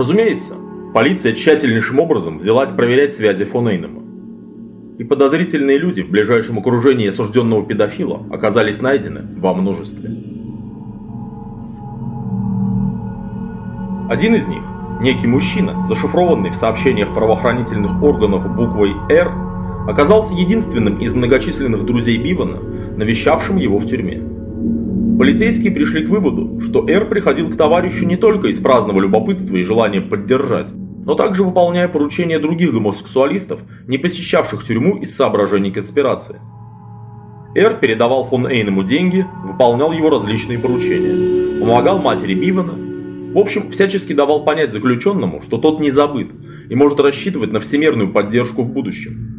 Разумеется, полиция тщательнейшим образом взялась проверять связи фон Эйнема. И подозрительные люди в ближайшем окружении осужденного педофила оказались найдены во множестве. Один из них, некий мужчина, зашифрованный в сообщениях правоохранительных органов буквой «Р», оказался единственным из многочисленных друзей Бивана, навещавшим его в тюрьме. Полицейские пришли к выводу, что Р приходил к товарищу не только из праздного любопытства и желания поддержать, но также выполняя поручения других гомосексуалистов, не посещавших тюрьму из соображений конспирации. Р передавал фон Эйнему деньги, выполнял его различные поручения, помогал матери Бивана, в общем, всячески давал понять заключенному, что тот не забыт и может рассчитывать на всемирную поддержку в будущем.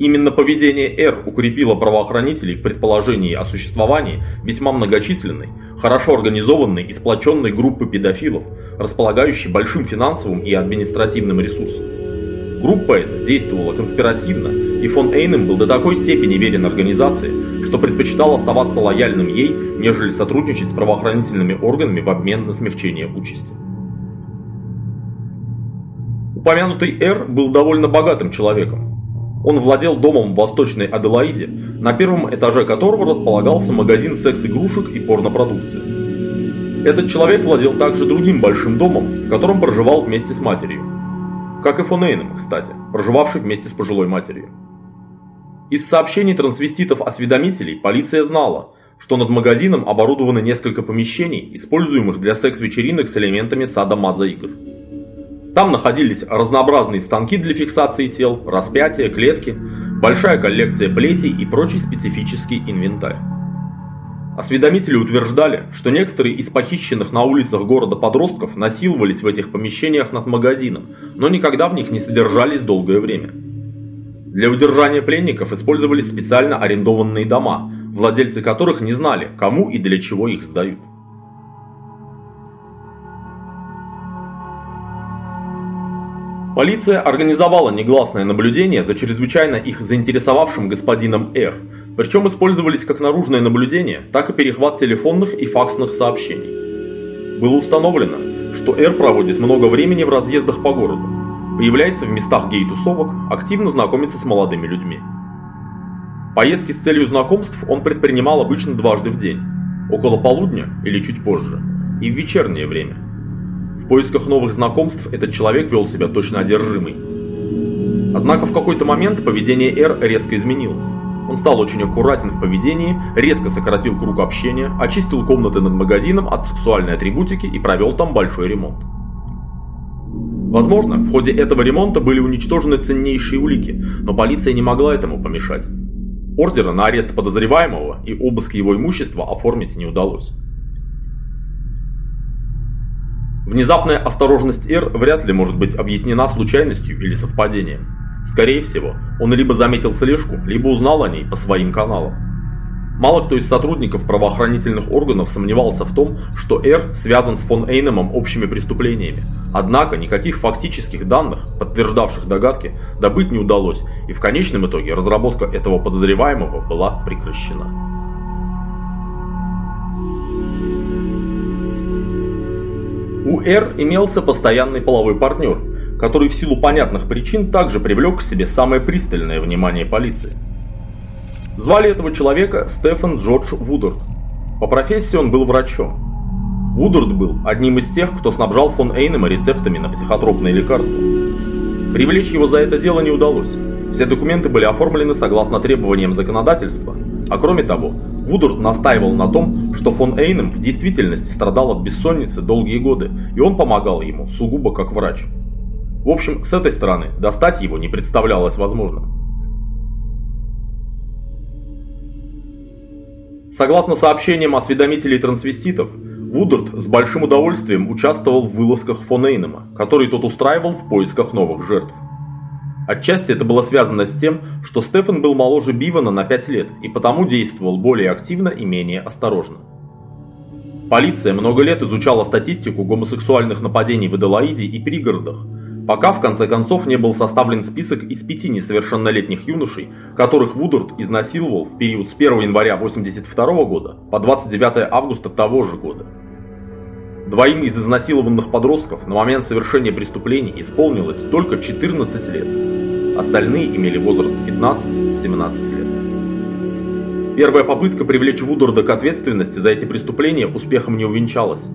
Именно поведение Р укрепило правоохранителей в предположении о существовании весьма многочисленной, хорошо организованной и сплоченной группы педофилов, располагающей большим финансовым и административным ресурсом. Группа эта действовала конспиративно, и фон Эйнем был до такой степени верен организации, что предпочитал оставаться лояльным ей, нежели сотрудничать с правоохранительными органами в обмен на смягчение участи. Упомянутый Р был довольно богатым человеком, он владел домом в Восточной Аделаиде, на первом этаже которого располагался магазин секс-игрушек и порнопродукции. Этот человек владел также другим большим домом, в котором проживал вместе с матерью. Как и фон Эйном, кстати, проживавший вместе с пожилой матерью. Из сообщений трансвеститов-осведомителей полиция знала, что над магазином оборудованы несколько помещений, используемых для секс-вечеринок с элементами сада-маза игр. Там находились разнообразные станки для фиксации тел, распятия, клетки, большая коллекция плетей и прочий специфический инвентарь. Осведомители утверждали, что некоторые из похищенных на улицах города подростков насиловались в этих помещениях над магазином, но никогда в них не содержались долгое время. Для удержания пленников использовались специально арендованные дома, владельцы которых не знали, кому и для чего их сдают. Полиция организовала негласное наблюдение за чрезвычайно их заинтересовавшим господином Р, причем использовались как наружное наблюдение, так и перехват телефонных и факсных сообщений. Было установлено, что Р проводит много времени в разъездах по городу, появляется в местах гей-тусовок, активно знакомится с молодыми людьми. Поездки с целью знакомств он предпринимал обычно дважды в день, около полудня или чуть позже, и в вечернее время – в поисках новых знакомств этот человек вел себя точно одержимый. Однако в какой-то момент поведение Р резко изменилось. Он стал очень аккуратен в поведении, резко сократил круг общения, очистил комнаты над магазином от сексуальной атрибутики и провел там большой ремонт. Возможно, в ходе этого ремонта были уничтожены ценнейшие улики, но полиция не могла этому помешать. Ордера на арест подозреваемого и обыск его имущества оформить не удалось. Внезапная осторожность Р вряд ли может быть объяснена случайностью или совпадением. Скорее всего, он либо заметил слежку, либо узнал о ней по своим каналам. Мало кто из сотрудников правоохранительных органов сомневался в том, что Р связан с фон Эйнемом общими преступлениями. Однако никаких фактических данных, подтверждавших догадки, добыть не удалось, и в конечном итоге разработка этого подозреваемого была прекращена. У Р имелся постоянный половой партнер, который в силу понятных причин также привлек к себе самое пристальное внимание полиции. Звали этого человека Стефан Джордж Вудард. По профессии он был врачом. Вудард был одним из тех, кто снабжал фон Эйнема рецептами на психотропные лекарства. Привлечь его за это дело не удалось. Все документы были оформлены согласно требованиям законодательства, а кроме того, Вудорд настаивал на том, что фон Эйнем в действительности страдал от бессонницы долгие годы, и он помогал ему, сугубо как врач. В общем, с этой стороны достать его не представлялось возможным. Согласно сообщениям осведомителей трансвеститов, Вудорд с большим удовольствием участвовал в вылазках фон Эйнема, который тот устраивал в поисках новых жертв. Отчасти это было связано с тем, что Стефан был моложе Бивана на 5 лет и потому действовал более активно и менее осторожно. Полиция много лет изучала статистику гомосексуальных нападений в Аделаиде и пригородах, пока в конце концов не был составлен список из пяти несовершеннолетних юношей, которых Вудорд изнасиловал в период с 1 января 1982 года по 29 августа того же года. Двоим из изнасилованных подростков на момент совершения преступлений исполнилось только 14 лет. Остальные имели возраст 15-17 лет. Первая попытка привлечь Вудорда к ответственности за эти преступления успехом не увенчалась.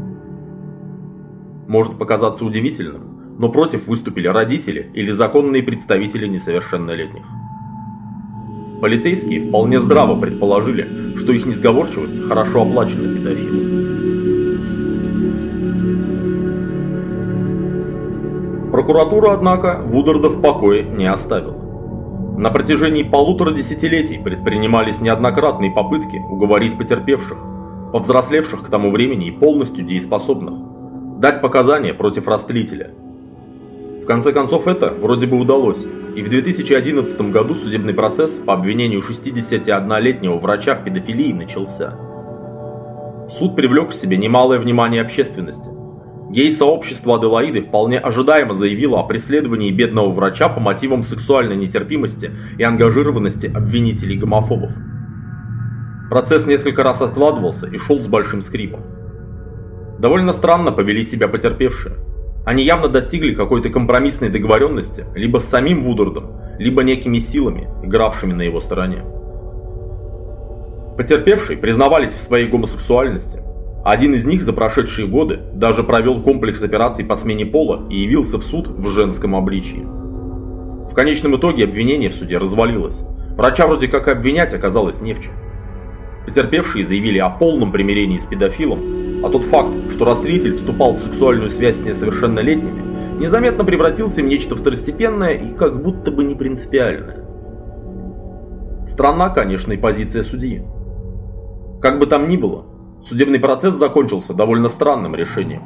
Может показаться удивительным, но против выступили родители или законные представители несовершеннолетних. Полицейские вполне здраво предположили, что их несговорчивость хорошо оплачена педофилом. Прокуратура, однако, Вудерда в покое не оставила. На протяжении полутора десятилетий предпринимались неоднократные попытки уговорить потерпевших, повзрослевших к тому времени и полностью дееспособных, дать показания против растлителя. В конце концов это вроде бы удалось, и в 2011 году судебный процесс по обвинению 61-летнего врача в педофилии начался. Суд привлек к себе немалое внимание общественности. Гей-сообщество Аделаиды вполне ожидаемо заявило о преследовании бедного врача по мотивам сексуальной нетерпимости и ангажированности обвинителей гомофобов. Процесс несколько раз откладывался и шел с большим скрипом. Довольно странно повели себя потерпевшие. Они явно достигли какой-то компромиссной договоренности либо с самим Вудордом, либо некими силами, игравшими на его стороне. Потерпевшие признавались в своей гомосексуальности. Один из них за прошедшие годы даже провел комплекс операций по смене пола и явился в суд в женском обличии. В конечном итоге обвинение в суде развалилось. Врача вроде как обвинять оказалось не в чем. Потерпевшие заявили о полном примирении с педофилом, а тот факт, что растлитель вступал в сексуальную связь с несовершеннолетними, незаметно превратился в нечто второстепенное и как будто бы не принципиальное. Странна, конечно, и позиция судьи. Как бы там ни было, судебный процесс закончился довольно странным решением.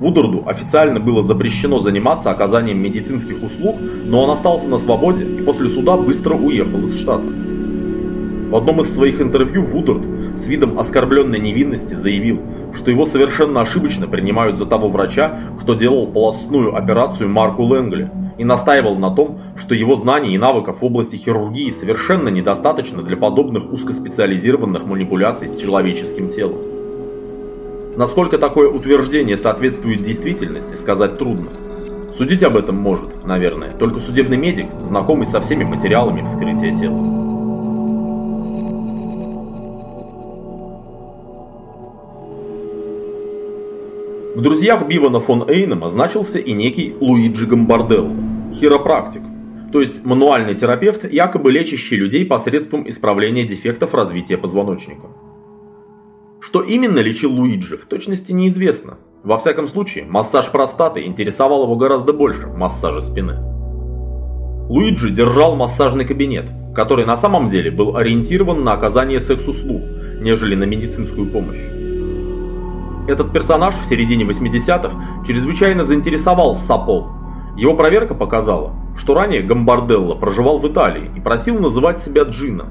Вудерду официально было запрещено заниматься оказанием медицинских услуг, но он остался на свободе и после суда быстро уехал из штата. В одном из своих интервью Вудерд с видом оскорбленной невинности заявил, что его совершенно ошибочно принимают за того врача, кто делал полостную операцию Марку Лэнгли, и настаивал на том, что его знаний и навыков в области хирургии совершенно недостаточно для подобных узкоспециализированных манипуляций с человеческим телом. Насколько такое утверждение соответствует действительности, сказать трудно. Судить об этом может, наверное, только судебный медик, знакомый со всеми материалами вскрытия тела. В друзьях Бивана фон Эйнема значился и некий Луиджи Гамбарделло, хиропрактик, то есть мануальный терапевт, якобы лечащий людей посредством исправления дефектов развития позвоночника. Что именно лечил Луиджи, в точности неизвестно. Во всяком случае, массаж простаты интересовал его гораздо больше массажа спины. Луиджи держал массажный кабинет, который на самом деле был ориентирован на оказание секс-услуг, нежели на медицинскую помощь. Этот персонаж в середине 80-х чрезвычайно заинтересовал Сапол. Его проверка показала, что ранее Гамбарделло проживал в Италии и просил называть себя Джина.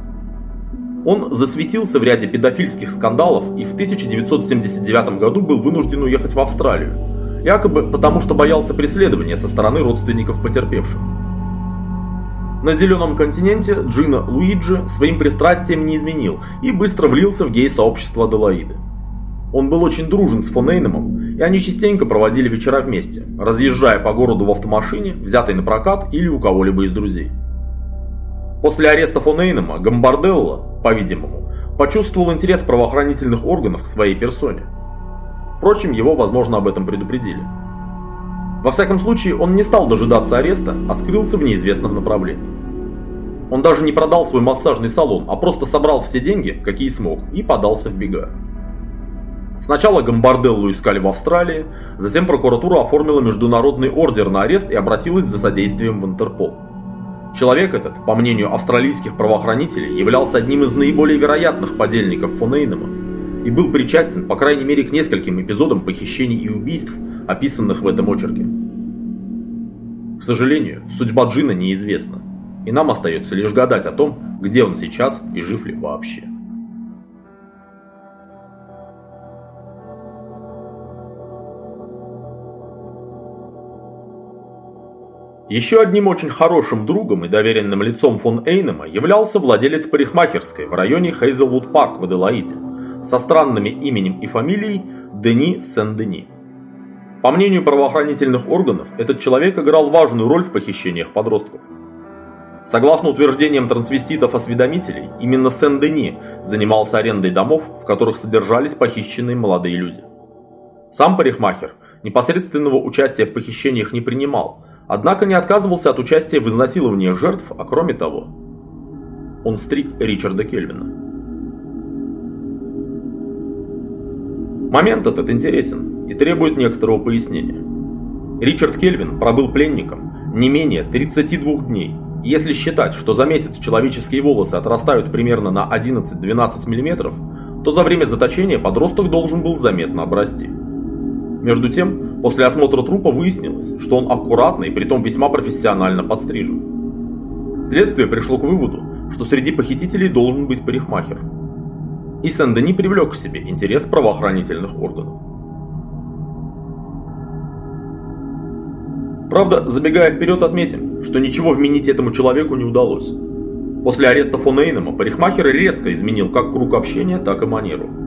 Он засветился в ряде педофильских скандалов и в 1979 году был вынужден уехать в Австралию, якобы потому что боялся преследования со стороны родственников потерпевших. На зеленом континенте Джина Луиджи своим пристрастием не изменил и быстро влился в гей-сообщество Аделаиды. Он был очень дружен с фон и они частенько проводили вечера вместе, разъезжая по городу в автомашине, взятой на прокат или у кого-либо из друзей. После ареста фон Эйнема Гамбарделло, по-видимому, почувствовал интерес правоохранительных органов к своей персоне. Впрочем, его, возможно, об этом предупредили. Во всяком случае, он не стал дожидаться ареста, а скрылся в неизвестном направлении. Он даже не продал свой массажный салон, а просто собрал все деньги, какие смог, и подался в бега. Сначала Гамбарделлу искали в Австралии, затем прокуратура оформила международный ордер на арест и обратилась за содействием в Интерпол. Человек этот, по мнению австралийских правоохранителей, являлся одним из наиболее вероятных подельников фон и был причастен, по крайней мере, к нескольким эпизодам похищений и убийств, описанных в этом очерке. К сожалению, судьба Джина неизвестна, и нам остается лишь гадать о том, где он сейчас и жив ли вообще. Еще одним очень хорошим другом и доверенным лицом фон Эйнема являлся владелец парикмахерской в районе Хейзелвуд Парк в Аделаиде со странными именем и фамилией Дени Сен-Дени. По мнению правоохранительных органов, этот человек играл важную роль в похищениях подростков. Согласно утверждениям трансвеститов-осведомителей, именно Сен-Дени занимался арендой домов, в которых содержались похищенные молодые люди. Сам парикмахер непосредственного участия в похищениях не принимал, однако не отказывался от участия в изнасилованиях жертв, а кроме того, он стриг Ричарда Кельвина. Момент этот интересен и требует некоторого пояснения. Ричард Кельвин пробыл пленником не менее 32 дней если считать, что за месяц человеческие волосы отрастают примерно на 11-12 мм, то за время заточения подросток должен был заметно обрасти. Между тем, после осмотра трупа выяснилось, что он аккуратно и притом весьма профессионально подстрижен. Следствие пришло к выводу, что среди похитителей должен быть парикмахер. И Сен-Дени привлек к себе интерес правоохранительных органов. Правда, забегая вперед, отметим, что ничего вменить этому человеку не удалось. После ареста фон Эйнема парикмахер резко изменил как круг общения, так и манеру.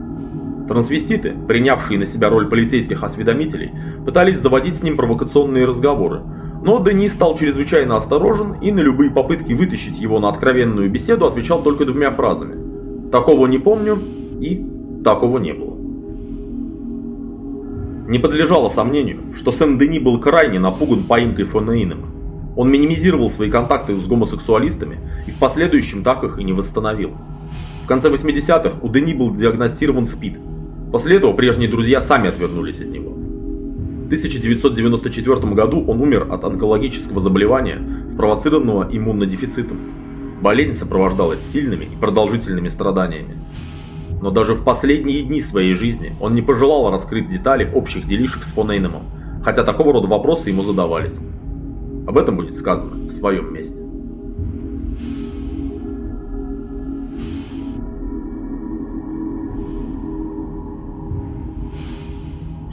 Трансвеститы, принявшие на себя роль полицейских осведомителей, пытались заводить с ним провокационные разговоры, но Дени стал чрезвычайно осторожен и на любые попытки вытащить его на откровенную беседу отвечал только двумя фразами «такого не помню» и «такого не было». Не подлежало сомнению, что Сен-Дени был крайне напуган поимкой фон Эйнема. Он минимизировал свои контакты с гомосексуалистами и в последующем так их и не восстановил. В конце 80-х у Дени был диагностирован СПИД. После этого прежние друзья сами отвернулись от него. В 1994 году он умер от онкологического заболевания, спровоцированного иммунодефицитом. Болезнь сопровождалась сильными и продолжительными страданиями. Но даже в последние дни своей жизни он не пожелал раскрыть детали общих делишек с фон хотя такого рода вопросы ему задавались. Об этом будет сказано в своем месте.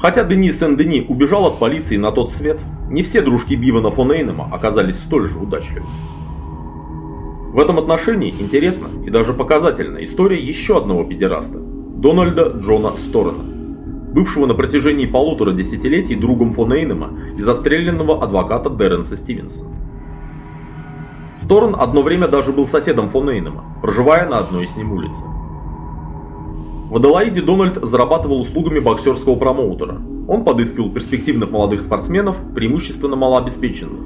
Хотя Денис Сен-Дени убежал от полиции на тот свет, не все дружки Бивана фон Эйнема оказались столь же удачливы. В этом отношении интересна и даже показательна история еще одного педераста – Дональда Джона Сторона, бывшего на протяжении полутора десятилетий другом фон Эйнема и застреленного адвоката Деренса Стивенсона. Сторон одно время даже был соседом фон Эйнема, проживая на одной с ним улице. В Аделаиде Дональд зарабатывал услугами боксерского промоутера. Он подыскивал перспективных молодых спортсменов, преимущественно малообеспеченных,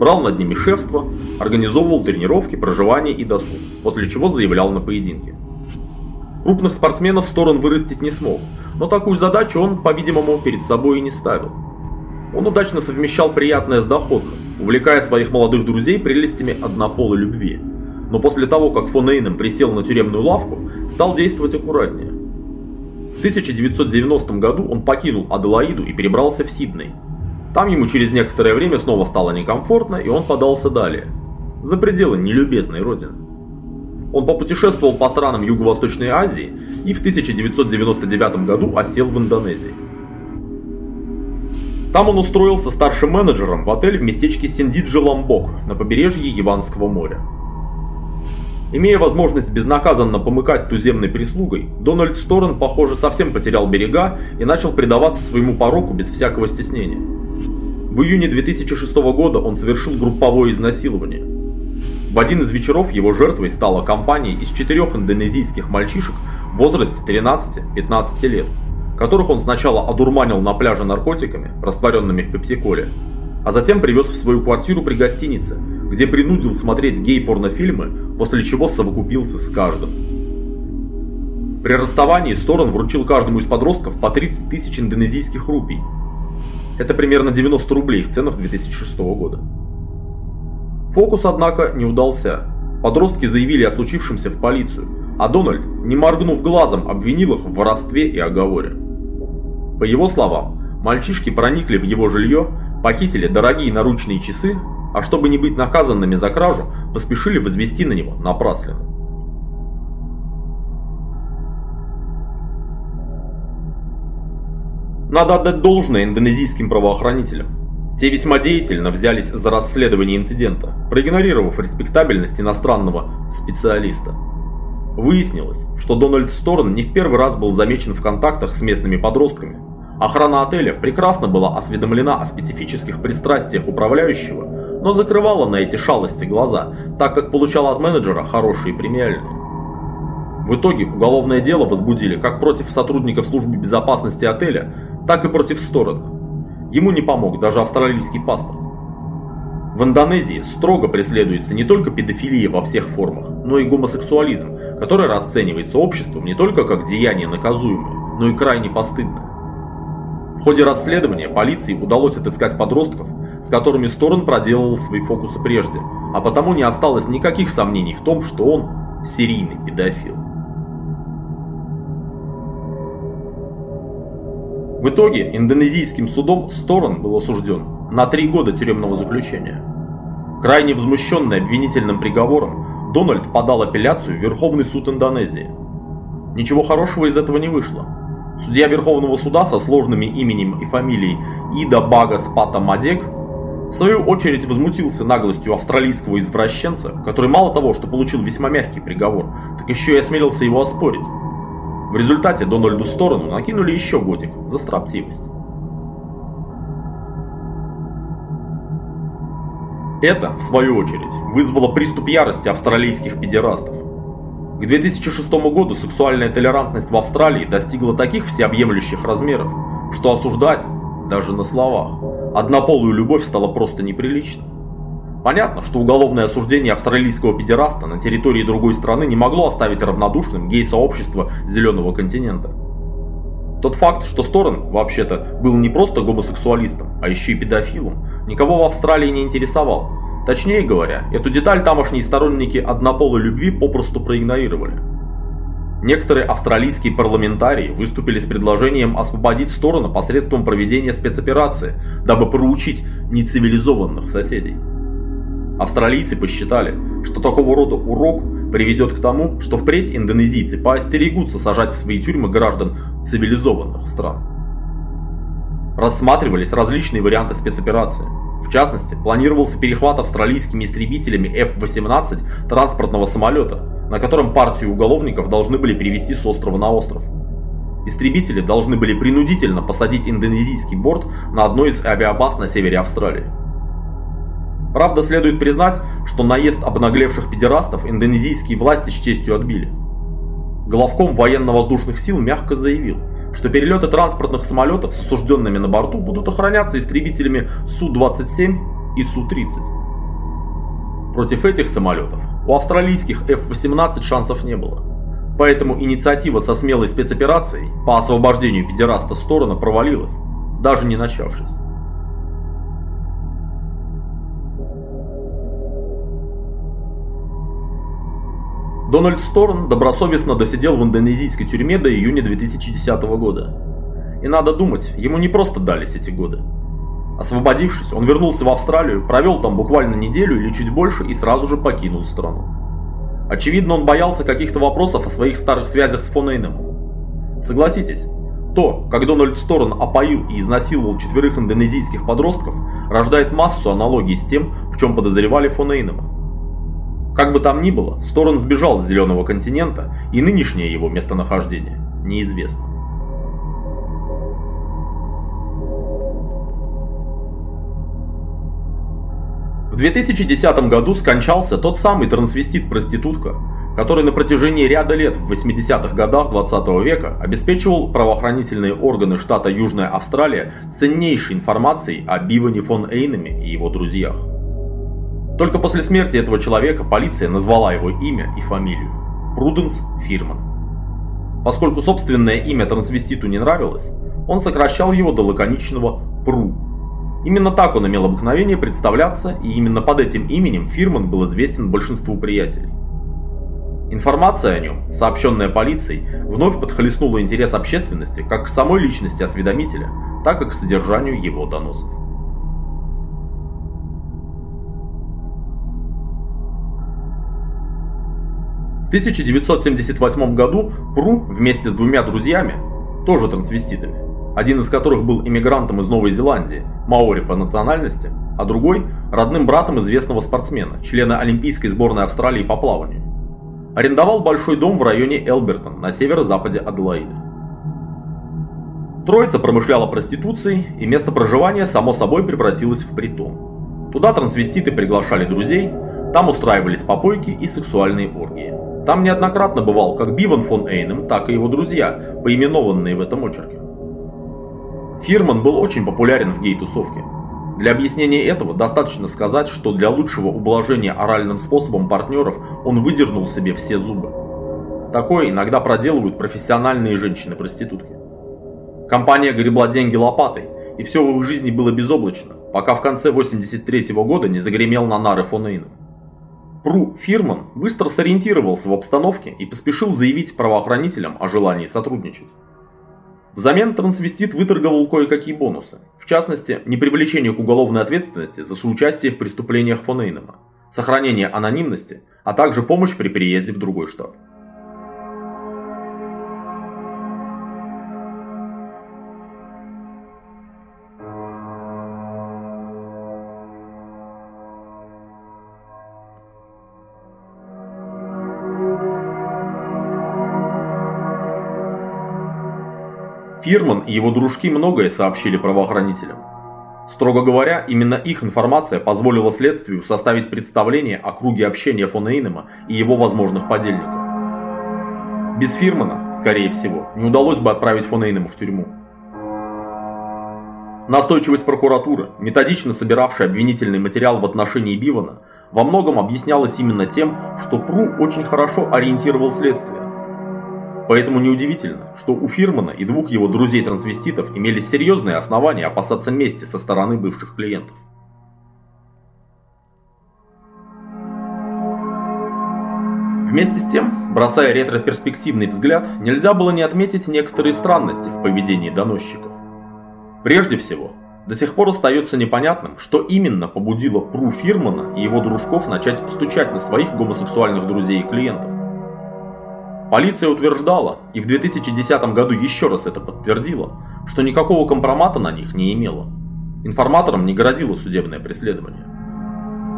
брал над ними шефство, организовывал тренировки, проживание и досуг, после чего заявлял на поединки. Крупных спортсменов сторон вырастить не смог, но такую задачу он, по-видимому, перед собой и не ставил. Он удачно совмещал приятное с доходным, увлекая своих молодых друзей прелестями однополой любви. Но после того, как фон Эйнем присел на тюремную лавку, стал действовать аккуратнее. В 1990 году он покинул Аделаиду и перебрался в Сидней, там ему через некоторое время снова стало некомфортно, и он подался далее, за пределы нелюбезной родины. Он попутешествовал по странам Юго-Восточной Азии и в 1999 году осел в Индонезии. Там он устроился старшим менеджером в отель в местечке Синдиджи Ламбок на побережье Яванского моря. Имея возможность безнаказанно помыкать туземной прислугой, Дональд Сторон, похоже, совсем потерял берега и начал предаваться своему пороку без всякого стеснения. В июне 2006 года он совершил групповое изнасилование. В один из вечеров его жертвой стала компания из четырех индонезийских мальчишек в возрасте 13-15 лет, которых он сначала одурманил на пляже наркотиками, растворенными в пепсиколе, а затем привез в свою квартиру при гостинице, где принудил смотреть гей-порнофильмы, после чего совокупился с каждым. При расставании Сторон вручил каждому из подростков по 30 тысяч индонезийских рупий, это примерно 90 рублей в ценах 2006 года. Фокус, однако, не удался. Подростки заявили о случившемся в полицию, а Дональд, не моргнув глазом, обвинил их в воровстве и оговоре. По его словам, мальчишки проникли в его жилье, похитили дорогие наручные часы, а чтобы не быть наказанными за кражу, поспешили возвести на него напраслину. Надо отдать должное индонезийским правоохранителям. Те весьма деятельно взялись за расследование инцидента, проигнорировав респектабельность иностранного специалиста. Выяснилось, что Дональд Сторн не в первый раз был замечен в контактах с местными подростками, Охрана отеля прекрасно была осведомлена о специфических пристрастиях управляющего, но закрывала на эти шалости глаза, так как получала от менеджера хорошие премиальные. В итоге уголовное дело возбудили как против сотрудников службы безопасности отеля, так и против стороны. Ему не помог даже австралийский паспорт. В Индонезии строго преследуется не только педофилия во всех формах, но и гомосексуализм, который расценивается обществом не только как деяние наказуемое, но и крайне постыдное. В ходе расследования полиции удалось отыскать подростков, с которыми Сторон проделывал свои фокусы прежде, а потому не осталось никаких сомнений в том, что он серийный педофил. В итоге индонезийским судом Сторон был осужден на три года тюремного заключения. Крайне возмущенный обвинительным приговором, Дональд подал апелляцию в Верховный суд Индонезии. Ничего хорошего из этого не вышло. Судья Верховного суда со сложными именем и фамилией Ида Бага Спата Мадек в свою очередь возмутился наглостью австралийского извращенца, который мало того, что получил весьма мягкий приговор, так еще и осмелился его оспорить. В результате Дональду сторону накинули еще годик за строптивость. Это, в свою очередь, вызвало приступ ярости австралийских педерастов. К 2006 году сексуальная толерантность в Австралии достигла таких всеобъемлющих размеров, что осуждать, даже на словах, однополую любовь стало просто неприлично. Понятно, что уголовное осуждение австралийского педераста на территории другой страны не могло оставить равнодушным гей-сообщество Зеленого континента. Тот факт, что Сторон, вообще-то, был не просто гомосексуалистом, а еще и педофилом, никого в Австралии не интересовал. Точнее говоря, эту деталь тамошние сторонники однополой любви попросту проигнорировали. Некоторые австралийские парламентарии выступили с предложением освободить сторону посредством проведения спецоперации, дабы проучить нецивилизованных соседей. Австралийцы посчитали, что такого рода урок приведет к тому, что впредь индонезийцы поостерегутся сажать в свои тюрьмы граждан цивилизованных стран. Рассматривались различные варианты спецоперации. В частности, планировался перехват австралийскими истребителями F-18 транспортного самолета, на котором партию уголовников должны были перевести с острова на остров. Истребители должны были принудительно посадить индонезийский борт на одной из авиабаз на севере Австралии. Правда, следует признать, что наезд обнаглевших педерастов индонезийские власти с честью отбили. Главком военно-воздушных сил мягко заявил, что перелеты транспортных самолетов с осужденными на борту будут охраняться истребителями Су-27 и Су-30. Против этих самолетов у австралийских F-18 шансов не было. Поэтому инициатива со смелой спецоперацией по освобождению педераста стороны провалилась, даже не начавшись. Дональд Сторн добросовестно досидел в индонезийской тюрьме до июня 2010 года. И надо думать, ему не просто дались эти годы. Освободившись, он вернулся в Австралию, провел там буквально неделю или чуть больше и сразу же покинул страну. Очевидно, он боялся каких-то вопросов о своих старых связях с фон Эйном. Согласитесь, то, как Дональд Сторн опоил и изнасиловал четверых индонезийских подростков, рождает массу аналогий с тем, в чем подозревали фон Эйнема. Как бы там ни было, Сторон сбежал с Зеленого континента, и нынешнее его местонахождение неизвестно. В 2010 году скончался тот самый трансвестит-проститутка, который на протяжении ряда лет в 80-х годах 20 века обеспечивал правоохранительные органы штата Южная Австралия ценнейшей информацией о Биване фон Эйнеме и его друзьях. Только после смерти этого человека полиция назвала его имя и фамилию – Пруденс Фирман. Поскольку собственное имя трансвеститу не нравилось, он сокращал его до лаконичного «Пру». Именно так он имел обыкновение представляться, и именно под этим именем Фирман был известен большинству приятелей. Информация о нем, сообщенная полицией, вновь подхлестнула интерес общественности как к самой личности осведомителя, так и к содержанию его доносов. 1978 году Пру вместе с двумя друзьями, тоже трансвеститами, один из которых был иммигрантом из Новой Зеландии, маори по национальности, а другой – родным братом известного спортсмена, члена Олимпийской сборной Австралии по плаванию. Арендовал большой дом в районе Элбертон на северо-западе Аделаиды. Троица промышляла проституцией, и место проживания само собой превратилось в притон. Туда трансвеститы приглашали друзей, там устраивались попойки и сексуальные оргии. Там неоднократно бывал как Биван фон Эйнем, так и его друзья, поименованные в этом очерке. Фирман был очень популярен в гей-тусовке. Для объяснения этого достаточно сказать, что для лучшего ублажения оральным способом партнеров он выдернул себе все зубы. Такое иногда проделывают профессиональные женщины-проститутки. Компания гребла деньги лопатой, и все в их жизни было безоблачно, пока в конце 83 -го года не загремел на нары фон Эйна. Пру Фирман быстро сориентировался в обстановке и поспешил заявить правоохранителям о желании сотрудничать. Взамен трансвестит выторговал кое-какие бонусы, в частности, непривлечение к уголовной ответственности за соучастие в преступлениях фон Эйнема, сохранение анонимности, а также помощь при переезде в другой штат. Фирман и его дружки многое сообщили правоохранителям. Строго говоря, именно их информация позволила следствию составить представление о круге общения фон Эйнема и его возможных подельников. Без Фирмана, скорее всего, не удалось бы отправить фон Эйнема в тюрьму. Настойчивость прокуратуры, методично собиравшая обвинительный материал в отношении Бивана, во многом объяснялась именно тем, что Пру очень хорошо ориентировал следствие. Поэтому неудивительно, что у Фирмана и двух его друзей-трансвеститов имелись серьезные основания опасаться мести со стороны бывших клиентов. Вместе с тем, бросая ретро-перспективный взгляд, нельзя было не отметить некоторые странности в поведении доносчиков. Прежде всего, до сих пор остается непонятным, что именно побудило Пру Фирмана и его дружков начать стучать на своих гомосексуальных друзей и клиентов. Полиция утверждала, и в 2010 году еще раз это подтвердила, что никакого компромата на них не имела. Информаторам не грозило судебное преследование.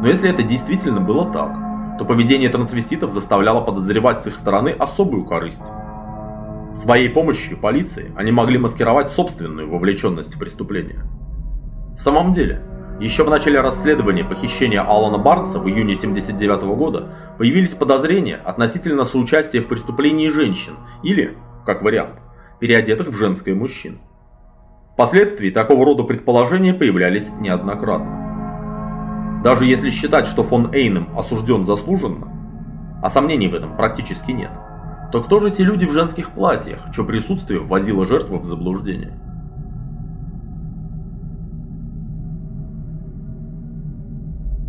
Но если это действительно было так, то поведение трансвеститов заставляло подозревать с их стороны особую корысть. Своей помощью полиции они могли маскировать собственную вовлеченность в преступление. В самом деле, еще в начале расследования похищения Алана Барнса в июне 1979 года появились подозрения относительно соучастия в преступлении женщин или, как вариант, переодетых в женское мужчин. Впоследствии такого рода предположения появлялись неоднократно. Даже если считать, что фон Эйнем осужден заслуженно, а сомнений в этом практически нет, то кто же те люди в женских платьях, чье присутствие вводило жертву в заблуждение?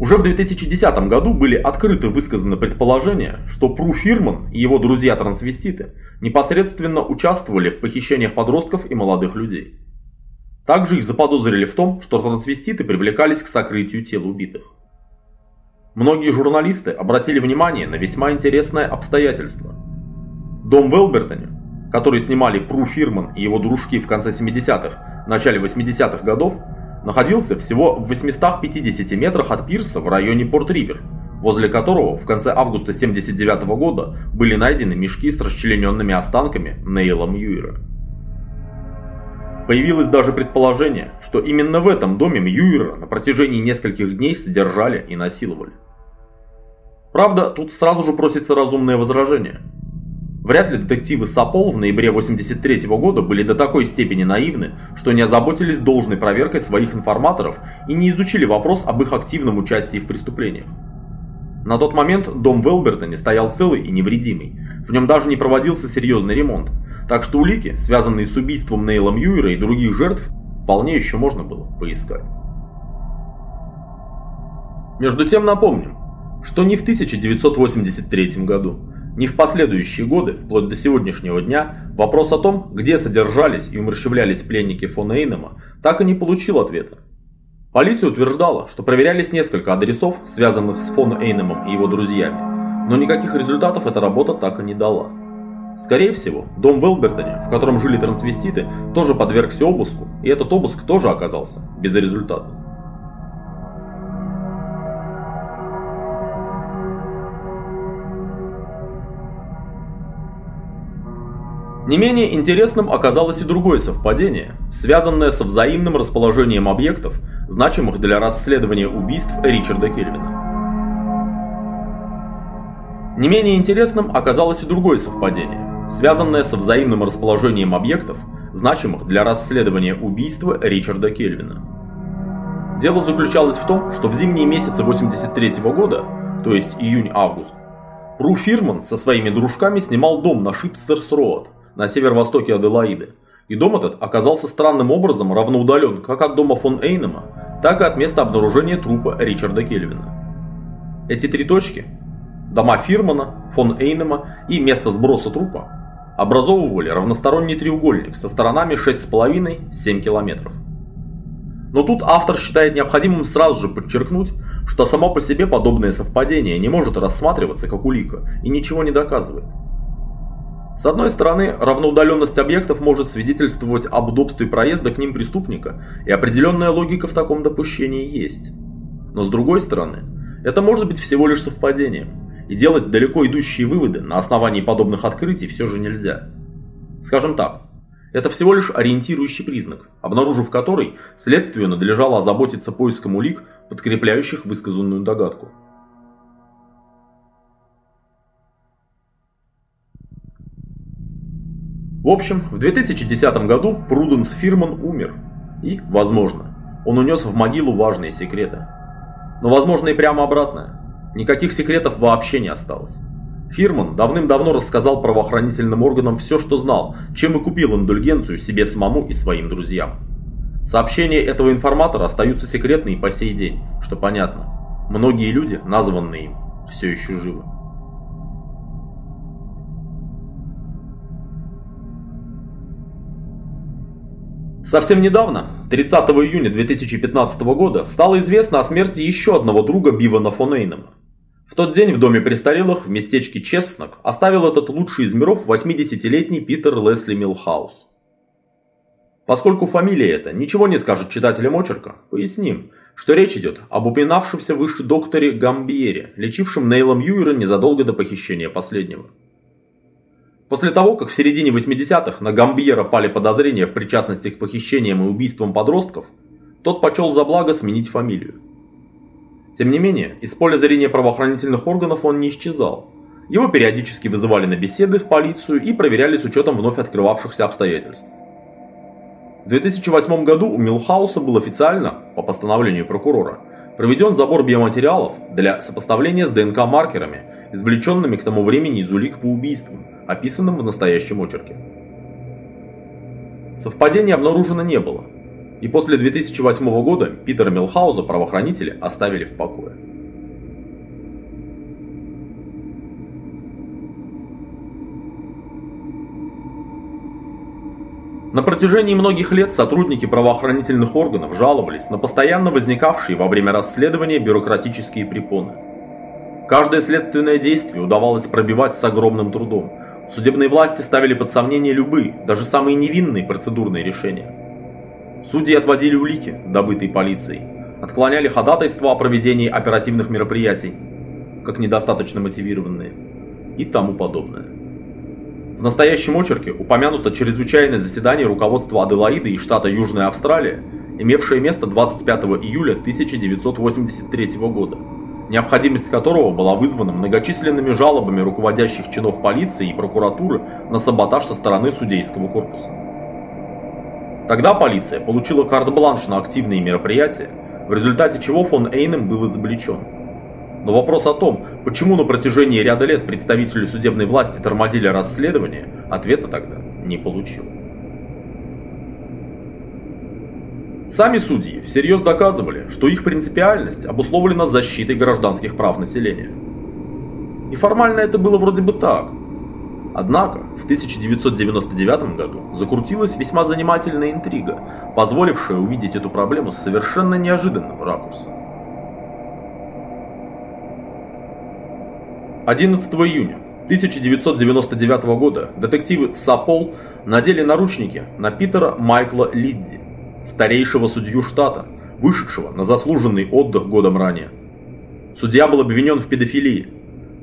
Уже в 2010 году были открыто высказаны предположения, что Пру Фирман и его друзья-трансвеститы непосредственно участвовали в похищениях подростков и молодых людей. Также их заподозрили в том, что трансвеститы привлекались к сокрытию тел убитых. Многие журналисты обратили внимание на весьма интересное обстоятельство. Дом в Элбертоне, который снимали Пру Фирман и его дружки в конце 70-х, начале 80-х годов, находился всего в 850 метрах от пирса в районе Порт-Ривер, возле которого в конце августа 1979 года были найдены мешки с расчлененными останками Нейла Мьюира. Появилось даже предположение, что именно в этом доме Мьюира на протяжении нескольких дней содержали и насиловали. Правда, тут сразу же просится разумное возражение – Вряд ли детективы Сапол в ноябре 83 -го года были до такой степени наивны, что не озаботились должной проверкой своих информаторов и не изучили вопрос об их активном участии в преступлениях. На тот момент дом в Элбертоне стоял целый и невредимый, в нем даже не проводился серьезный ремонт, так что улики, связанные с убийством Нейла Мьюера и других жертв, вполне еще можно было поискать. Между тем напомним, что не в 1983 году, ни в последующие годы, вплоть до сегодняшнего дня, вопрос о том, где содержались и умерщвлялись пленники фон Эйнема, так и не получил ответа. Полиция утверждала, что проверялись несколько адресов, связанных с фон Эйнемом и его друзьями, но никаких результатов эта работа так и не дала. Скорее всего, дом в Элбертоне, в котором жили трансвеститы, тоже подвергся обыску, и этот обыск тоже оказался без Не менее интересным оказалось и другое совпадение, связанное со взаимным расположением объектов, значимых для расследования убийств Ричарда Кельвина. Не менее интересным оказалось и другое совпадение, связанное со взаимным расположением объектов, значимых для расследования убийства Ричарда Кельвина. Дело заключалось в том, что в зимние месяцы 83 -го года, то есть июнь-август, Пру Фирман со своими дружками снимал дом на Шипстерс-Роад, на северо-востоке Аделаиды, и дом этот оказался странным образом равноудален как от дома фон Эйнема, так и от места обнаружения трупа Ричарда Кельвина. Эти три точки – дома Фирмана, фон Эйнема и место сброса трупа – образовывали равносторонний треугольник со сторонами 6,5-7 километров. Но тут автор считает необходимым сразу же подчеркнуть, что само по себе подобное совпадение не может рассматриваться как улика и ничего не доказывает. С одной стороны, равноудаленность объектов может свидетельствовать об удобстве проезда к ним преступника, и определенная логика в таком допущении есть. Но с другой стороны, это может быть всего лишь совпадением, и делать далеко идущие выводы на основании подобных открытий все же нельзя. Скажем так, это всего лишь ориентирующий признак, обнаружив который, следствию надлежало озаботиться поиском улик, подкрепляющих высказанную догадку. В общем, в 2010 году Пруденс Фирман умер. И, возможно, он унес в могилу важные секреты. Но возможно и прямо обратное. Никаких секретов вообще не осталось. Фирман давным-давно рассказал правоохранительным органам все, что знал, чем и купил индульгенцию себе самому и своим друзьям. Сообщения этого информатора остаются секретны и по сей день, что понятно. Многие люди, названные им, все еще живы. Совсем недавно, 30 июня 2015 года, стало известно о смерти еще одного друга Бивана фон Эйнема. В тот день в доме престарелых в местечке Чеснок оставил этот лучший из миров 80-летний Питер Лесли Милхаус. Поскольку фамилия эта ничего не скажет читателям очерка, поясним, что речь идет об упоминавшемся выше докторе Гамбьере, лечившем Нейла Мьюера незадолго до похищения последнего. После того, как в середине 80-х на Гамбьера пали подозрения в причастности к похищениям и убийствам подростков, тот почел за благо сменить фамилию. Тем не менее, из поля зрения правоохранительных органов он не исчезал. Его периодически вызывали на беседы в полицию и проверяли с учетом вновь открывавшихся обстоятельств. В 2008 году у Милхауса был официально, по постановлению прокурора, проведен забор биоматериалов для сопоставления с ДНК-маркерами, извлеченными к тому времени из улик по убийствам, описанным в настоящем очерке. Совпадений обнаружено не было, и после 2008 года Питера Милхауза правоохранители оставили в покое. На протяжении многих лет сотрудники правоохранительных органов жаловались на постоянно возникавшие во время расследования бюрократические препоны. Каждое следственное действие удавалось пробивать с огромным трудом, Судебные власти ставили под сомнение любые, даже самые невинные процедурные решения. Судьи отводили улики, добытые полицией, отклоняли ходатайства о проведении оперативных мероприятий, как недостаточно мотивированные, и тому подобное. В настоящем очерке упомянуто чрезвычайное заседание руководства Аделаиды и штата Южная Австралия, имевшее место 25 июля 1983 года необходимость которого была вызвана многочисленными жалобами руководящих чинов полиции и прокуратуры на саботаж со стороны судейского корпуса. Тогда полиция получила карт-бланш на активные мероприятия, в результате чего фон Эйнем был изобличен. Но вопрос о том, почему на протяжении ряда лет представители судебной власти тормозили расследование, ответа тогда не получил. Сами судьи всерьез доказывали, что их принципиальность обусловлена защитой гражданских прав населения. И формально это было вроде бы так. Однако в 1999 году закрутилась весьма занимательная интрига, позволившая увидеть эту проблему с совершенно неожиданного ракурса. 11 июня 1999 года детективы Сапол надели наручники на Питера Майкла Лидди, старейшего судью штата, вышедшего на заслуженный отдых годом ранее. Судья был обвинен в педофилии.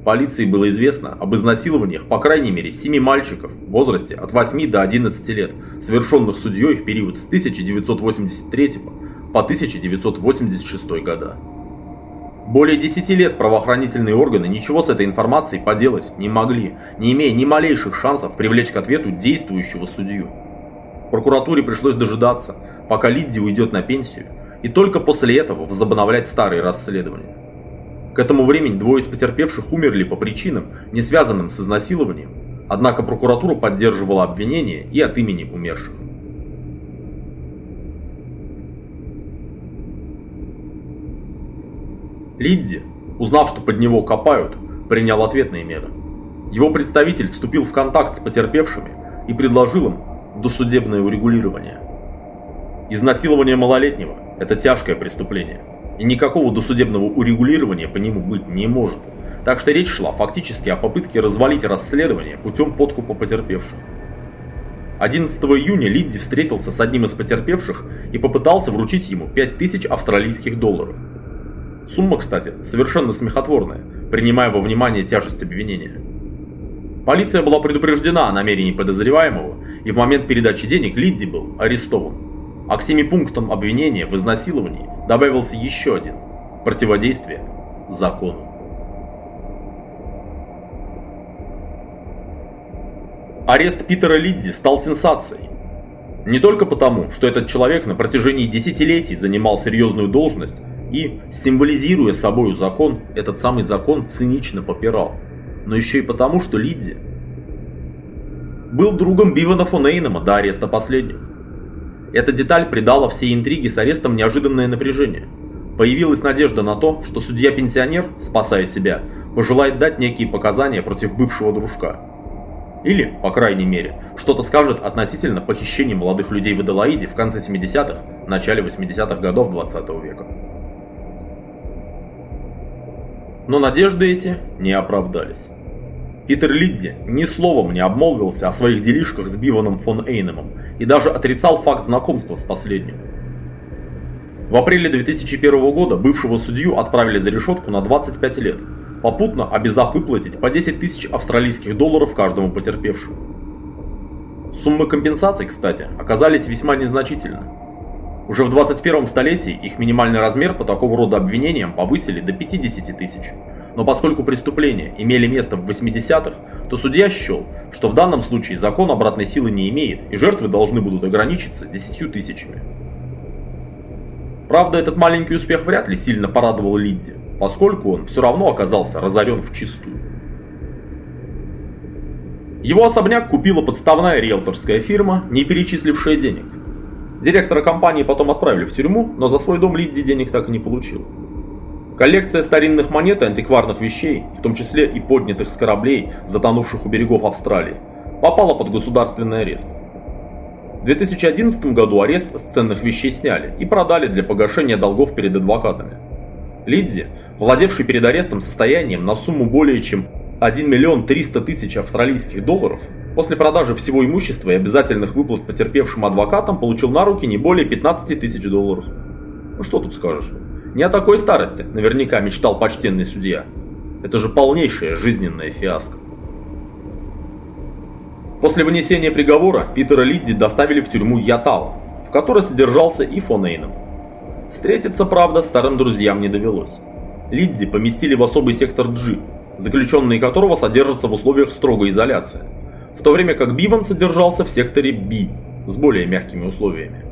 полиции было известно об изнасилованиях по крайней мере 7 мальчиков в возрасте от 8 до 11 лет, совершенных судьей в период с 1983 по 1986 года. Более 10 лет правоохранительные органы ничего с этой информацией поделать не могли, не имея ни малейших шансов привлечь к ответу действующего судью. Прокуратуре пришлось дожидаться, пока Лидди уйдет на пенсию, и только после этого возобновлять старые расследования. К этому времени двое из потерпевших умерли по причинам, не связанным с изнасилованием, однако прокуратура поддерживала обвинения и от имени умерших. Лидди, узнав, что под него копают, принял ответные меры. Его представитель вступил в контакт с потерпевшими и предложил им досудебное урегулирование. Изнасилование малолетнего – это тяжкое преступление, и никакого досудебного урегулирования по нему быть не может. Так что речь шла фактически о попытке развалить расследование путем подкупа потерпевших. 11 июня Лидди встретился с одним из потерпевших и попытался вручить ему 5000 австралийских долларов – Сумма, кстати, совершенно смехотворная, принимая во внимание тяжесть обвинения. Полиция была предупреждена о намерении подозреваемого, и в момент передачи денег Лидди был арестован. А к семи пунктам обвинения в изнасиловании добавился еще один – противодействие закону. Арест Питера Лидди стал сенсацией. Не только потому, что этот человек на протяжении десятилетий занимал серьезную должность и, символизируя собою закон, этот самый закон цинично попирал. Но еще и потому, что Лидди был другом Бивана фон Эйнема до ареста последнего. Эта деталь придала всей интриге с арестом неожиданное напряжение. Появилась надежда на то, что судья-пенсионер, спасая себя, пожелает дать некие показания против бывшего дружка. Или, по крайней мере, что-то скажет относительно похищения молодых людей в Аделаиде в конце 70-х, начале 80-х годов 20 -го века. Но надежды эти не оправдались. Питер Лидди ни словом не обмолвился о своих делишках с Биваном фон Эйнемом и даже отрицал факт знакомства с последним. В апреле 2001 года бывшего судью отправили за решетку на 25 лет, попутно обязав выплатить по 10 тысяч австралийских долларов каждому потерпевшему. Суммы компенсаций, кстати, оказались весьма незначительны. Уже в 21 столетии их минимальный размер по такого рода обвинениям повысили до 50 тысяч. Но поскольку преступления имели место в 80-х, то судья счел, что в данном случае закон обратной силы не имеет, и жертвы должны будут ограничиться 10 тысячами. Правда, этот маленький успех вряд ли сильно порадовал Лидди, поскольку он все равно оказался разорен в чистую. Его особняк купила подставная риэлторская фирма, не перечислившая денег. Директора компании потом отправили в тюрьму, но за свой дом Лидди денег так и не получил. Коллекция старинных монет и антикварных вещей, в том числе и поднятых с кораблей, затонувших у берегов Австралии, попала под государственный арест. В 2011 году арест с ценных вещей сняли и продали для погашения долгов перед адвокатами. Лидди, владевший перед арестом состоянием на сумму более чем 1 миллион 300 тысяч австралийских долларов, После продажи всего имущества и обязательных выплат потерпевшим адвокатам получил на руки не более 15 тысяч долларов. Ну что тут скажешь? Не о такой старости наверняка мечтал почтенный судья. Это же полнейшая жизненная фиаско. После вынесения приговора Питера Лидди доставили в тюрьму Ятала, в которой содержался и фон Эйном. Встретиться, правда, старым друзьям не довелось. Лидди поместили в особый сектор G, заключенные которого содержатся в условиях строгой изоляции – в то время как Биван содержался в секторе B с более мягкими условиями.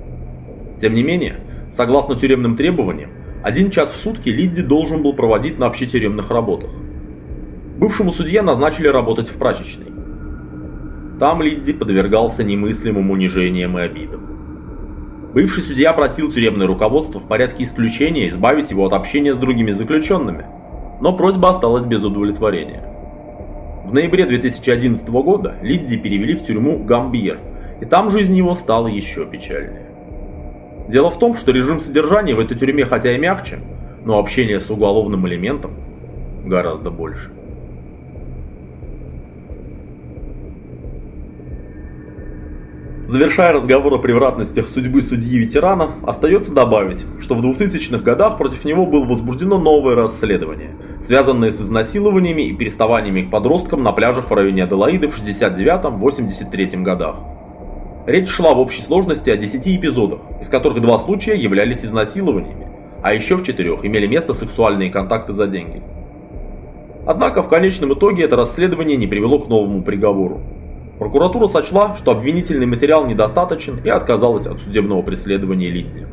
Тем не менее, согласно тюремным требованиям, один час в сутки Лидди должен был проводить на общетюремных работах. Бывшему судье назначили работать в прачечной. Там Лидди подвергался немыслимым унижениям и обидам. Бывший судья просил тюремное руководство в порядке исключения избавить его от общения с другими заключенными, но просьба осталась без удовлетворения. В ноябре 2011 года Лидди перевели в тюрьму Гамбьер, и там жизнь его стала еще печальнее. Дело в том, что режим содержания в этой тюрьме хотя и мягче, но общение с уголовным элементом гораздо больше. Завершая разговор о превратностях судьбы судьи-ветерана, остается добавить, что в 2000-х годах против него было возбуждено новое расследование связанные с изнасилованиями и переставаниями к подросткам на пляжах в районе Аделаиды в 69-83 годах. Речь шла в общей сложности о 10 эпизодах, из которых два случая являлись изнасилованиями, а еще в четырех имели место сексуальные контакты за деньги. Однако в конечном итоге это расследование не привело к новому приговору. Прокуратура сочла, что обвинительный материал недостаточен и отказалась от судебного преследования Линди.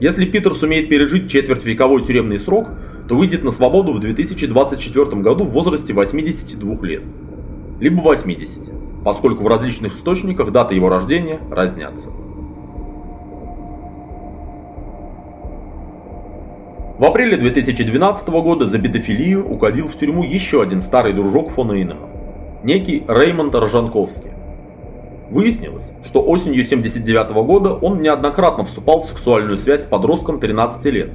Если Питер сумеет пережить четвертьвековой тюремный срок, то выйдет на свободу в 2024 году в возрасте 82 лет. Либо 80, поскольку в различных источниках даты его рождения разнятся. В апреле 2012 года за педофилию угодил в тюрьму еще один старый дружок фон Эйнема, некий Реймонд Рожанковский. Выяснилось, что осенью 79 года он неоднократно вступал в сексуальную связь с подростком 13 лет.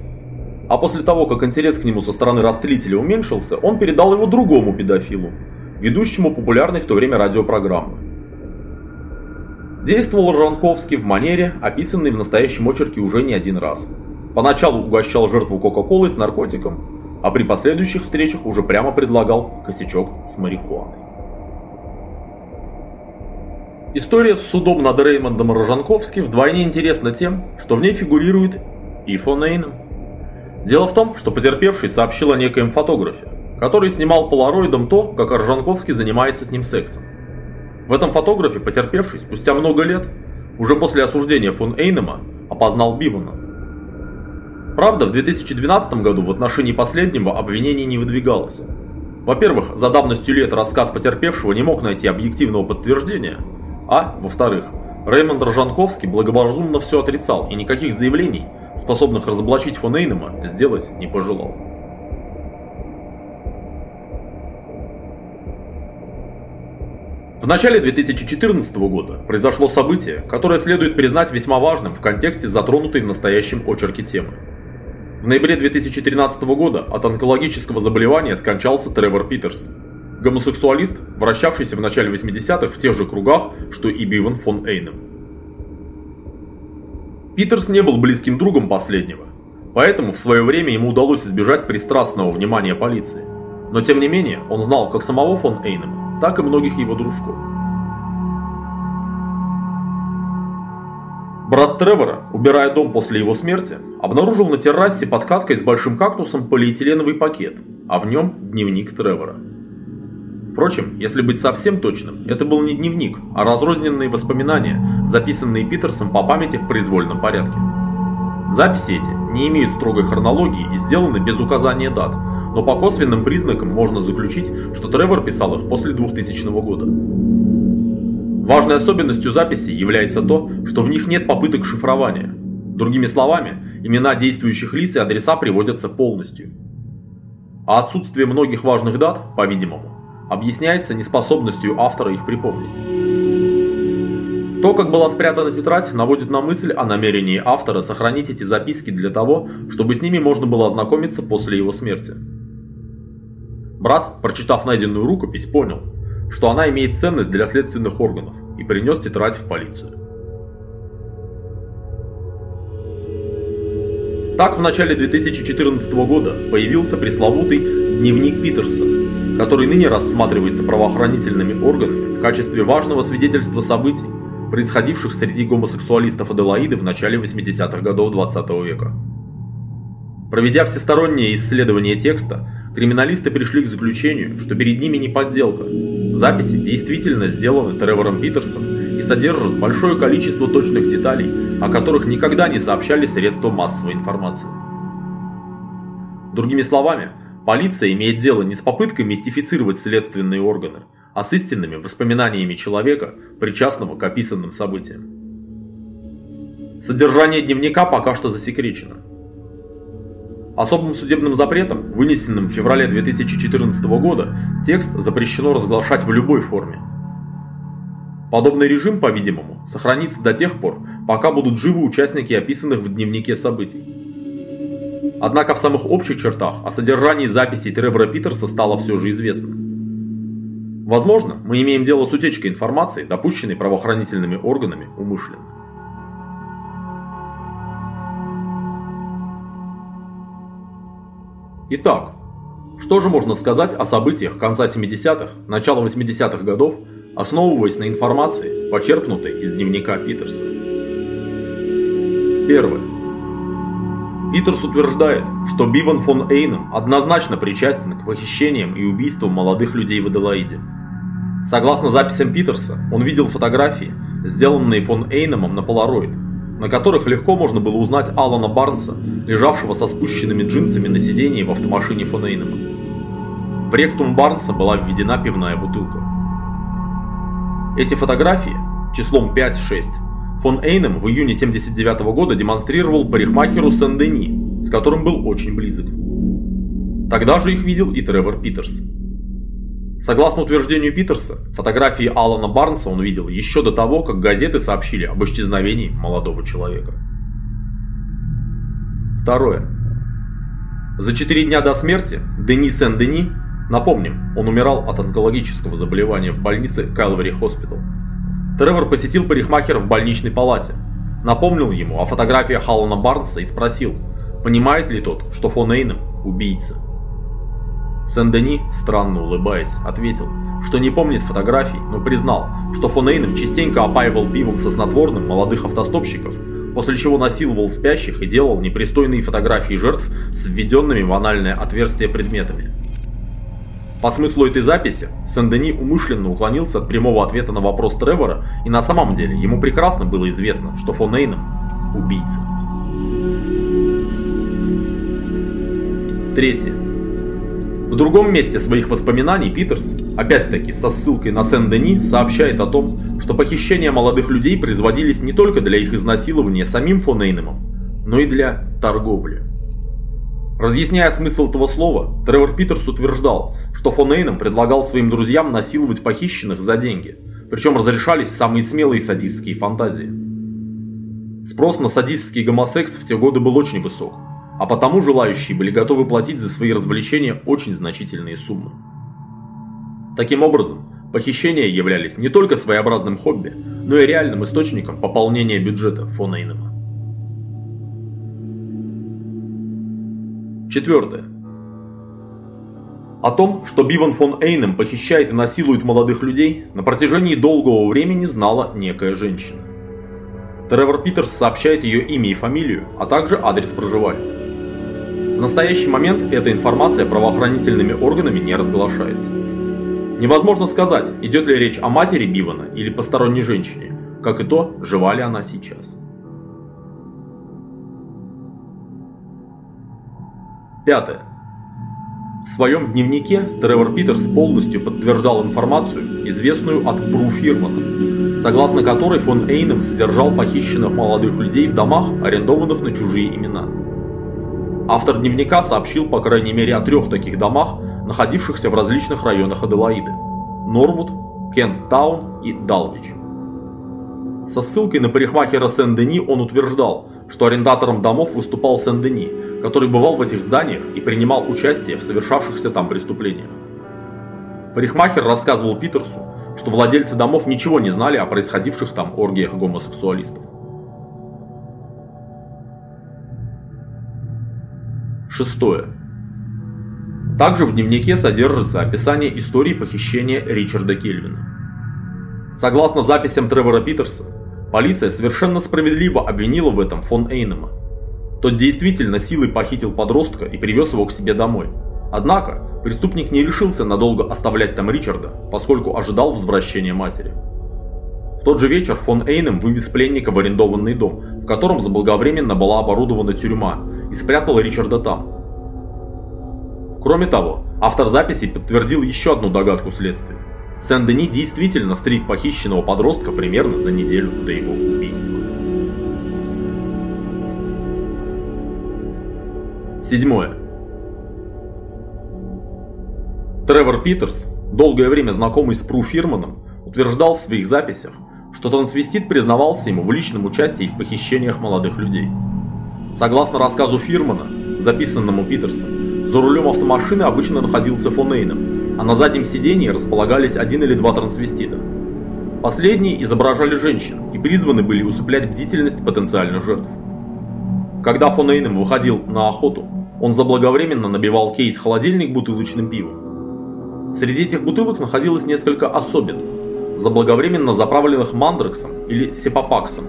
А после того, как интерес к нему со стороны растлителя уменьшился, он передал его другому педофилу, ведущему популярной в то время радиопрограммы. Действовал Ранковский в манере, описанной в настоящем очерке уже не один раз. Поначалу угощал жертву Кока-Колой с наркотиком, а при последующих встречах уже прямо предлагал косячок с марихуаной. История с судом над Реймондом Рожанковским вдвойне интересна тем, что в ней фигурирует и фон. Дело в том, что потерпевший сообщил о некоем фотографе, который снимал полароидом то, как Рожанковский занимается с ним сексом. В этом фотографе потерпевший спустя много лет, уже после осуждения фон Эйнема, опознал Бивана. Правда, в 2012 году в отношении последнего обвинений не выдвигалось. Во-первых, за давностью лет рассказ потерпевшего не мог найти объективного подтверждения – а, во-вторых, Реймонд Рожанковский благоразумно все отрицал и никаких заявлений, способных разоблачить фон Эйнема, сделать не пожелал. В начале 2014 года произошло событие, которое следует признать весьма важным в контексте затронутой в настоящем очерке темы. В ноябре 2013 года от онкологического заболевания скончался Тревор Питерс, гомосексуалист, вращавшийся в начале 80-х в тех же кругах, что и Биван фон Эйнем. Питерс не был близким другом последнего, поэтому в свое время ему удалось избежать пристрастного внимания полиции. Но тем не менее, он знал как самого фон Эйнема, так и многих его дружков. Брат Тревора, убирая дом после его смерти, обнаружил на террасе под каткой с большим кактусом полиэтиленовый пакет, а в нем дневник Тревора. Впрочем, если быть совсем точным, это был не дневник, а разрозненные воспоминания, записанные Питерсом по памяти в произвольном порядке. Записи эти не имеют строгой хронологии и сделаны без указания дат, но по косвенным признакам можно заключить, что Тревор писал их после 2000 года. Важной особенностью записей является то, что в них нет попыток шифрования. Другими словами, имена действующих лиц и адреса приводятся полностью. А отсутствие многих важных дат, по-видимому, объясняется неспособностью автора их припомнить. То, как была спрятана тетрадь, наводит на мысль о намерении автора сохранить эти записки для того, чтобы с ними можно было ознакомиться после его смерти. Брат, прочитав найденную рукопись, понял, что она имеет ценность для следственных органов и принес тетрадь в полицию. Так в начале 2014 года появился пресловутый дневник Питерса, который ныне рассматривается правоохранительными органами в качестве важного свидетельства событий, происходивших среди гомосексуалистов Аделаиды в начале 80-х годов 20 -го века. Проведя всестороннее исследование текста, криминалисты пришли к заключению, что перед ними не подделка. Записи действительно сделаны Тревором Питерсом и содержат большое количество точных деталей, о которых никогда не сообщали средства массовой информации. Другими словами, Полиция имеет дело не с попыткой мистифицировать следственные органы, а с истинными воспоминаниями человека, причастного к описанным событиям. Содержание дневника пока что засекречено. Особым судебным запретом, вынесенным в феврале 2014 года, текст запрещено разглашать в любой форме. Подобный режим, по-видимому, сохранится до тех пор, пока будут живы участники описанных в дневнике событий. Однако в самых общих чертах о содержании записей Тревора Питерса стало все же известно. Возможно, мы имеем дело с утечкой информации, допущенной правоохранительными органами умышленно. Итак, Что же можно сказать о событиях конца 70-х, начала 80-х годов, основываясь на информации, почерпнутой из дневника Питерса? Первое. Питерс утверждает, что Биван фон Эйном однозначно причастен к похищениям и убийствам молодых людей в Аделаиде. Согласно записям Питерса, он видел фотографии, сделанные фон Эйномом на полароид, на которых легко можно было узнать Алана Барнса, лежавшего со спущенными джинсами на сиденье в автомашине фон Эйнома. В ректум Барнса была введена пивная бутылка. Эти фотографии, числом 5-6, Фон Эйнем в июне 79 года демонстрировал парикмахеру Сен-Дени, с которым был очень близок. Тогда же их видел и Тревор Питерс. Согласно утверждению Питерса, фотографии Алана Барнса он видел еще до того, как газеты сообщили об исчезновении молодого человека. Второе. За четыре дня до смерти Дени Сен-Дени, напомним, он умирал от онкологического заболевания в больнице Кайлвери Хоспитал, Тревор посетил парикмахера в больничной палате, напомнил ему о фотографиях Алана Барнса и спросил, понимает ли тот, что фон Эйнем – убийца. Сен-Дени, странно улыбаясь, ответил, что не помнит фотографий, но признал, что фон Эйнем частенько опаивал пивом со снотворным молодых автостопщиков, после чего насиловал спящих и делал непристойные фотографии жертв с введенными в анальное отверстие предметами. По смыслу этой записи, Сен-Дени умышленно уклонился от прямого ответа на вопрос Тревора, и на самом деле ему прекрасно было известно, что фон Эйнем – убийца. Третье. В другом месте своих воспоминаний Питерс, опять-таки со ссылкой на Сен-Дени, сообщает о том, что похищения молодых людей производились не только для их изнасилования самим фон Эйнемом, но и для торговли. Разъясняя смысл этого слова, Тревор Питерс утверждал, что фон Эйном предлагал своим друзьям насиловать похищенных за деньги, причем разрешались самые смелые садистские фантазии. Спрос на садистский гомосекс в те годы был очень высок, а потому желающие были готовы платить за свои развлечения очень значительные суммы. Таким образом, похищения являлись не только своеобразным хобби, но и реальным источником пополнения бюджета фон Эйнема. Четвертое. О том, что Биван фон Эйнем похищает и насилует молодых людей, на протяжении долгого времени знала некая женщина. Тревор Питерс сообщает ее имя и фамилию, а также адрес проживания. В настоящий момент эта информация правоохранительными органами не разглашается. Невозможно сказать, идет ли речь о матери Бивана или посторонней женщине, как и то, жива ли она сейчас. Пятое. В своем дневнике Тревор Питерс полностью подтверждал информацию, известную от Бру Фирмана, согласно которой фон Эйнем содержал похищенных молодых людей в домах, арендованных на чужие имена. Автор дневника сообщил по крайней мере о трех таких домах, находившихся в различных районах Аделаиды – Норвуд, Кент-Таун и Далвич. Со ссылкой на парикмахера Сен-Дени он утверждал, что арендатором домов выступал Сен-Дени, который бывал в этих зданиях и принимал участие в совершавшихся там преступлениях. Парикмахер рассказывал Питерсу, что владельцы домов ничего не знали о происходивших там оргиях гомосексуалистов. Шестое. Также в дневнике содержится описание истории похищения Ричарда Кельвина. Согласно записям Тревора Питерса, полиция совершенно справедливо обвинила в этом фон Эйнема, тот действительно силой похитил подростка и привез его к себе домой. Однако, преступник не решился надолго оставлять там Ричарда, поскольку ожидал возвращения матери. В тот же вечер фон Эйнем вывез пленника в арендованный дом, в котором заблаговременно была оборудована тюрьма, и спрятал Ричарда там. Кроме того, автор записей подтвердил еще одну догадку следствия. Сен-Дени действительно стриг похищенного подростка примерно за неделю до его убийства. Седьмое. Тревор Питерс, долгое время знакомый с Пру Фирманом, утверждал в своих записях, что трансвестит признавался ему в личном участии в похищениях молодых людей. Согласно рассказу Фирмана, записанному Питерсом, за рулем автомашины обычно находился фон Эйном, а на заднем сидении располагались один или два трансвестита. Последние изображали женщин и призваны были усыплять бдительность потенциальных жертв. Когда фон Эйнем выходил на охоту, он заблаговременно набивал кейс-холодильник бутылочным пивом. Среди этих бутылок находилось несколько особенных, заблаговременно заправленных мандрексом или сепапаксом,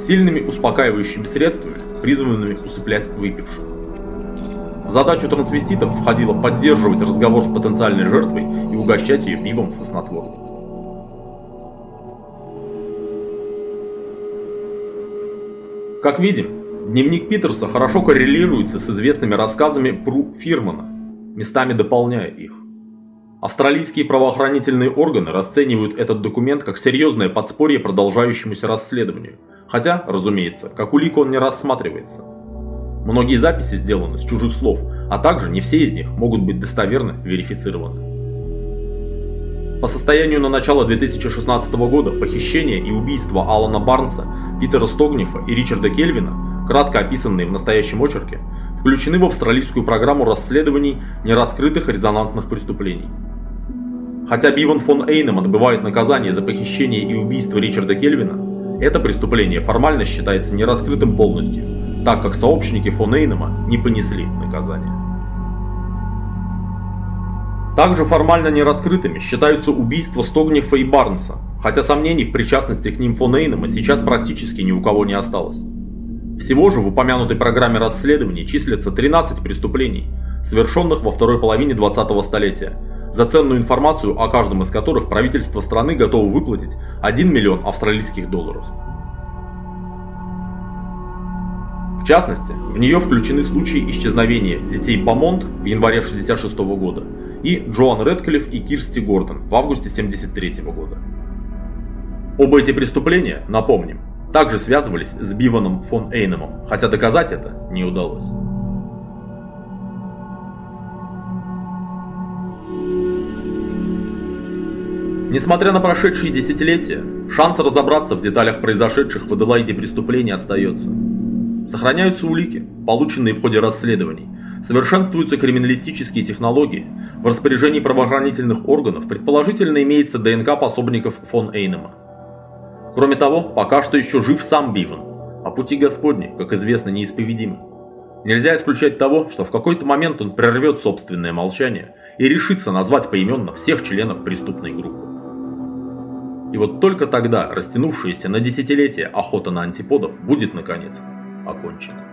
сильными успокаивающими средствами, призванными усыплять выпивших. В задачу трансвеститов входило поддерживать разговор с потенциальной жертвой и угощать ее пивом со снотворным. Как видим, дневник Питерса хорошо коррелируется с известными рассказами Пру Фирмана, местами дополняя их. Австралийские правоохранительные органы расценивают этот документ как серьезное подспорье продолжающемуся расследованию, хотя, разумеется, как улика он не рассматривается. Многие записи сделаны с чужих слов, а также не все из них могут быть достоверно верифицированы. По состоянию на начало 2016 года похищение и убийство Алана Барнса, Питера Стогнифа и Ричарда Кельвина, кратко описанные в настоящем очерке, включены в австралийскую программу расследований нераскрытых резонансных преступлений. Хотя Биван фон Эйнем отбывает наказание за похищение и убийство Ричарда Кельвина, это преступление формально считается нераскрытым полностью, так как сообщники фон Эйнема не понесли наказание. Также формально нераскрытыми считаются убийства Стогнифа и Барнса, хотя сомнений в причастности к ним фон Эйнема сейчас практически ни у кого не осталось. Всего же в упомянутой программе расследований числится 13 преступлений, совершенных во второй половине 20-го столетия, за ценную информацию о каждом из которых правительство страны готово выплатить 1 миллион австралийских долларов. В частности, в нее включены случаи исчезновения детей Бамонт в январе 1966 года и Джоан Редклифф и Кирсти Гордон в августе 1973 года. Оба эти преступления, напомним, также связывались с Биваном фон Эйнемом, хотя доказать это не удалось. Несмотря на прошедшие десятилетия, шанс разобраться в деталях произошедших в Аделаиде преступлений остается. Сохраняются улики, полученные в ходе расследований, совершенствуются криминалистические технологии, в распоряжении правоохранительных органов предположительно имеется ДНК пособников фон Эйнема. Кроме того, пока что еще жив сам Бивен, а пути Господни, как известно, неисповедимы. Нельзя исключать того, что в какой-то момент он прервет собственное молчание и решится назвать поименно всех членов преступной группы. И вот только тогда растянувшаяся на десятилетия охота на антиподов будет, наконец, окончена.